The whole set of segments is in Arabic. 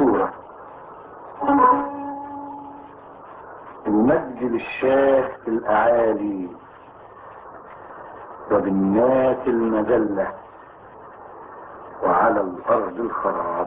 المقصورة المجد للشاه الأعالي وبالناس المذلة وعلى الأرض الخراب.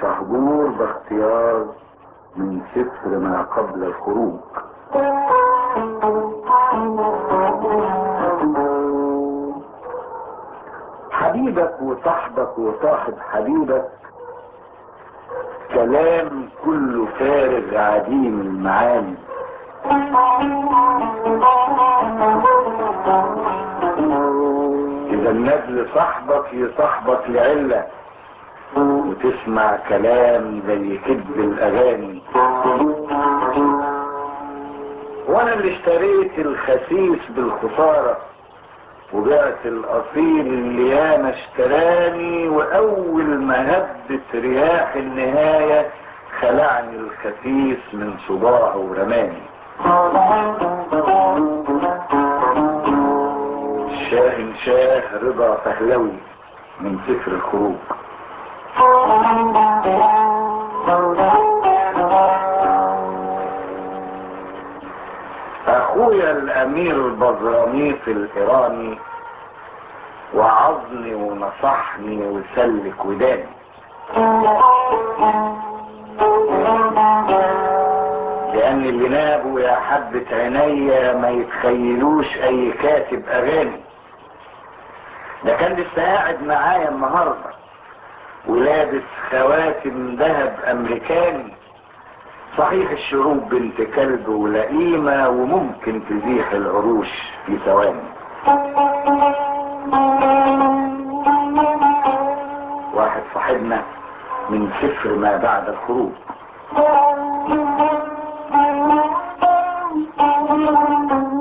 شهبور باختيار من سفر ما قبل الخروج. حبيبك وصاحبك وصاحب حبيبك كلام كله فارغ عديم المعاني. إذا النجل صاحبك يصاحبك لعلة وتسمع كلام زي كذب الأغاني. وأنا اللي اشتريت الخسيس بالخسارة وبعت الأصيل اللي ياما اشتراني وأول ما هبت رياح النهاية خلعني الخسيس من صباعه ورماني. شاه شاه رضا فهلوي من سفر الخروج. الأمير البزراميط الإيراني وعظني ونصحني وسلك وداني. لأن اللي نابوا يا حبة عينيا ما يتخيلوش أي كاتب أغاني. ده كان لسه قاعد معايا النهارده. ولابس خواتم ذهب أمريكاني. صحيح الشروب بنت كلب ولئيمة وممكن تزيح العروش في ثواني. واحد صاحبنا من سفر ما بعد الخروج.